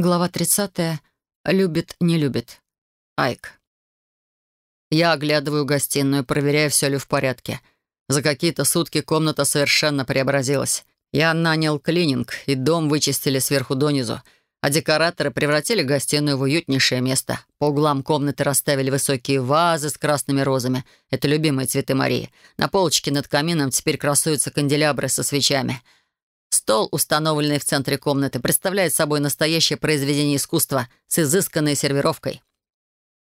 Глава 30. Любит, не любит. Айк. Я оглядываю гостиную, проверяю, все ли в порядке. За какие-то сутки комната совершенно преобразилась. Я нанял клининг, и дом вычистили сверху донизу, а декораторы превратили гостиную в уютнейшее место. По углам комнаты расставили высокие вазы с красными розами. Это любимые цветы Марии. На полочке над камином теперь красуются канделябры со свечами — Стол, установленный в центре комнаты, представляет собой настоящее произведение искусства с изысканной сервировкой.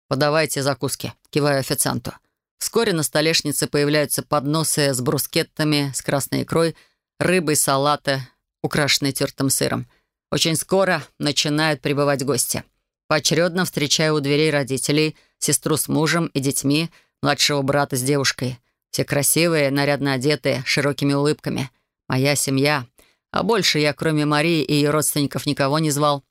«Подавайте закуски», — киваю официанту. Вскоре на столешнице появляются подносы с брускеттами, с красной икрой, рыбой, салаты, украшенные тертым сыром. Очень скоро начинают прибывать гости. Поочередно встречаю у дверей родителей, сестру с мужем и детьми, младшего брата с девушкой. Все красивые, нарядно одетые, широкими улыбками. Моя семья — а больше я, кроме Марии и ее родственников, никого не звал.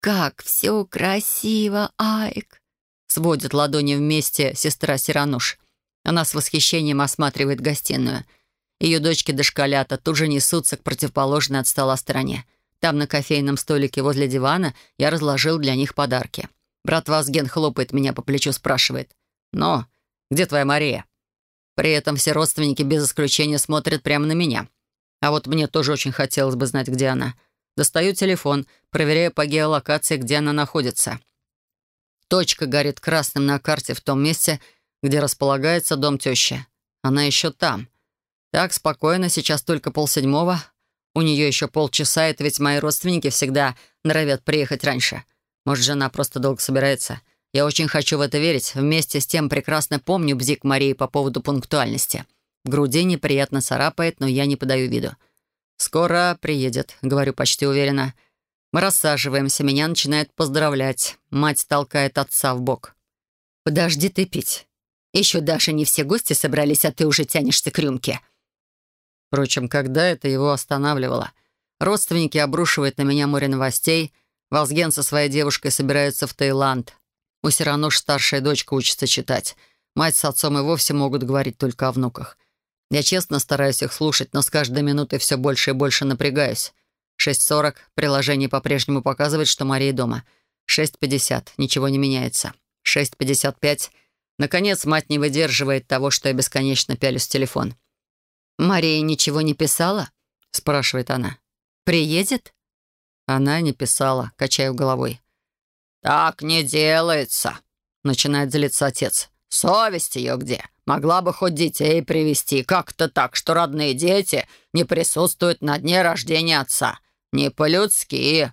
«Как все красиво, Айк!» Сводит ладони вместе сестра Сирануш. Она с восхищением осматривает гостиную. Ее дочки-дошколята тут же несутся к противоположной от стола стороне. Там, на кофейном столике возле дивана, я разложил для них подарки. Брат Вазген хлопает меня по плечу, спрашивает. «Но, где твоя Мария?» При этом все родственники без исключения смотрят прямо на меня. А вот мне тоже очень хотелось бы знать, где она. Достаю телефон, проверяю по геолокации, где она находится. Точка горит красным на карте в том месте, где располагается дом тещи. Она еще там. Так, спокойно, сейчас только полседьмого. У нее еще полчаса, это ведь мои родственники всегда норовят приехать раньше. Может, жена просто долго собирается. Я очень хочу в это верить. Вместе с тем прекрасно помню бзик Марии по поводу пунктуальности. В груди неприятно царапает, но я не подаю виду. «Скоро приедет», — говорю почти уверенно. Мы рассаживаемся, меня начинает поздравлять. Мать толкает отца в бок. «Подожди ты пить. Еще даже не все гости собрались, а ты уже тянешься к рюмке». Впрочем, когда это его останавливало? Родственники обрушивают на меня море новостей. Волсген со своей девушкой собираются в Таиланд. У Сирануш старшая дочка учится читать. Мать с отцом и вовсе могут говорить только о внуках. Я честно стараюсь их слушать, но с каждой минутой все больше и больше напрягаюсь. 6.40. Приложение по-прежнему показывает, что Мария дома. 6.50. Ничего не меняется. 6.55. Наконец, мать не выдерживает того, что я бесконечно пялюсь в телефон. «Мария ничего не писала?» — спрашивает она. «Приедет?» Она не писала, качаю головой. «Так не делается», — начинает злиться отец. «Совесть ее где? Могла бы хоть детей привести как-то так, что родные дети не присутствуют на дне рождения отца. Не по-людски.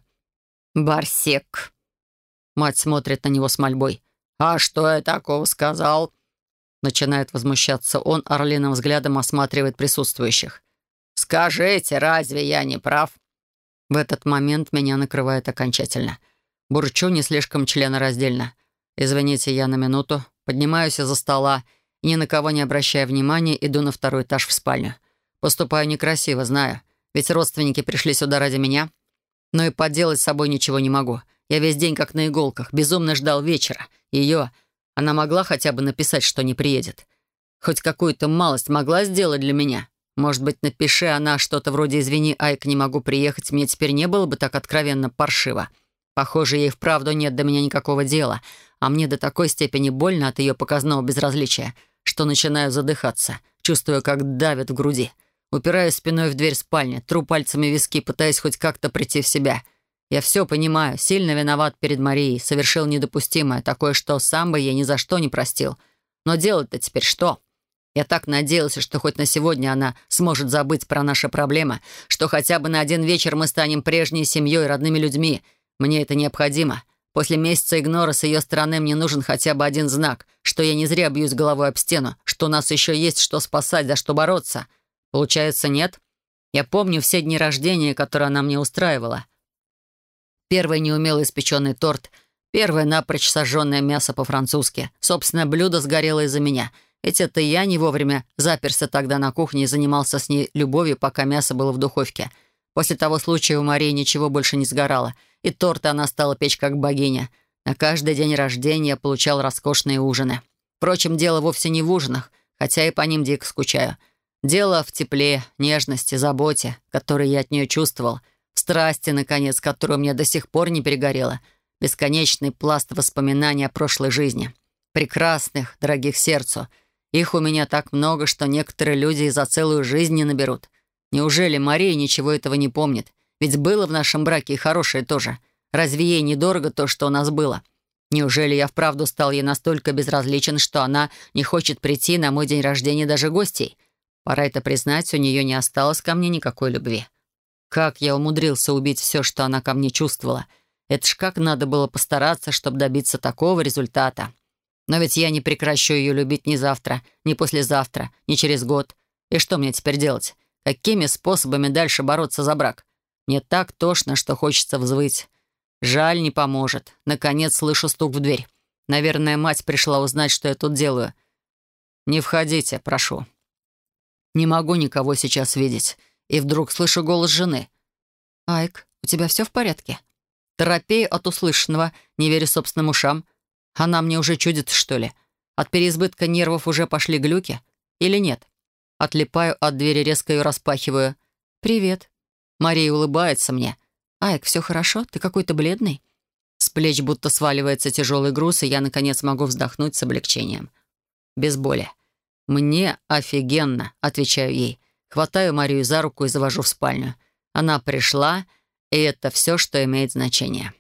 Барсек. Мать смотрит на него с мольбой. «А что я такого сказал?» Начинает возмущаться он, орлиным взглядом осматривает присутствующих. «Скажите, разве я не прав?» В этот момент меня накрывает окончательно. Бурчу не слишком членораздельно. «Извините, я на минуту. Поднимаюсь из-за стола ни на кого не обращая внимания, иду на второй этаж в спальню. Поступаю некрасиво, знаю. Ведь родственники пришли сюда ради меня. Но и поделать с собой ничего не могу. Я весь день как на иголках, безумно ждал вечера. Ее... Она могла хотя бы написать, что не приедет. Хоть какую-то малость могла сделать для меня. Может быть, напиши она что-то вроде «Извини, Айк, не могу приехать, мне теперь не было бы так откровенно паршиво». Похоже, ей вправду нет до меня никакого дела, а мне до такой степени больно от ее показного безразличия — что начинаю задыхаться, чувствуя, как давит в груди. Упираю спиной в дверь спальни, тру пальцами виски, пытаясь хоть как-то прийти в себя. Я все понимаю, сильно виноват перед Марией, совершил недопустимое, такое, что сам бы ей ни за что не простил. Но делать-то теперь что? Я так надеялся, что хоть на сегодня она сможет забыть про наши проблемы, что хотя бы на один вечер мы станем прежней семьей, родными людьми. Мне это необходимо. После месяца игнора с ее стороны мне нужен хотя бы один знак, что я не зря бьюсь головой об стену, что у нас еще есть что спасать, за что бороться. Получается, нет? Я помню все дни рождения, которые она мне устраивала. Первый неумело испеченный торт, первое напрочь сожженное мясо по-французски. Собственно, блюдо сгорело из-за меня. Ведь это я не вовремя заперся тогда на кухне и занимался с ней любовью, пока мясо было в духовке. После того случая у Марии ничего больше не сгорало — и торты она стала печь как богиня. На каждый день рождения получал роскошные ужины. Впрочем, дело вовсе не в ужинах, хотя и по ним дико скучаю. Дело в тепле, нежности, заботе, которые я от нее чувствовал, в страсти, наконец, которую мне до сих пор не перегорела. Бесконечный пласт воспоминаний о прошлой жизни. Прекрасных, дорогих сердцу. Их у меня так много, что некоторые люди и за целую жизнь не наберут. Неужели Мария ничего этого не помнит? Ведь было в нашем браке и хорошее тоже. Разве ей недорого то, что у нас было? Неужели я вправду стал ей настолько безразличен, что она не хочет прийти на мой день рождения даже гостей? Пора это признать, у нее не осталось ко мне никакой любви. Как я умудрился убить все, что она ко мне чувствовала? Это ж как надо было постараться, чтобы добиться такого результата. Но ведь я не прекращу ее любить ни завтра, ни послезавтра, ни через год. И что мне теперь делать? Какими способами дальше бороться за брак? Мне так тошно, что хочется взвыть. Жаль, не поможет. Наконец слышу стук в дверь. Наверное, мать пришла узнать, что я тут делаю. «Не входите, прошу». Не могу никого сейчас видеть. И вдруг слышу голос жены. «Айк, у тебя все в порядке?» Торопею от услышанного, не верю собственным ушам. Она мне уже чудит, что ли? От переизбытка нервов уже пошли глюки? Или нет? Отлипаю от двери, резко ее распахиваю. «Привет». Мария улыбается мне. «Айк, все хорошо? Ты какой-то бледный?» С плеч будто сваливается тяжелый груз, и я, наконец, могу вздохнуть с облегчением. Без боли. «Мне офигенно», — отвечаю ей. Хватаю Марию за руку и завожу в спальню. Она пришла, и это все, что имеет значение.